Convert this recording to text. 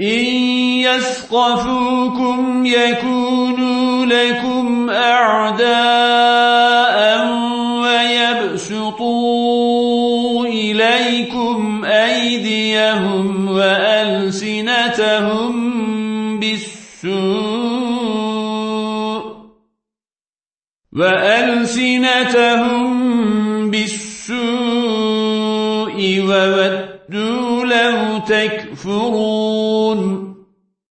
إن يسقفوكم يكونوا لكم أعداء ويبسطوا إليكم أيديهم وألسنتهم بالسوء وألسنتهم بالسوء تَوَدُّوا لَوْ تَكْفُرُونَ.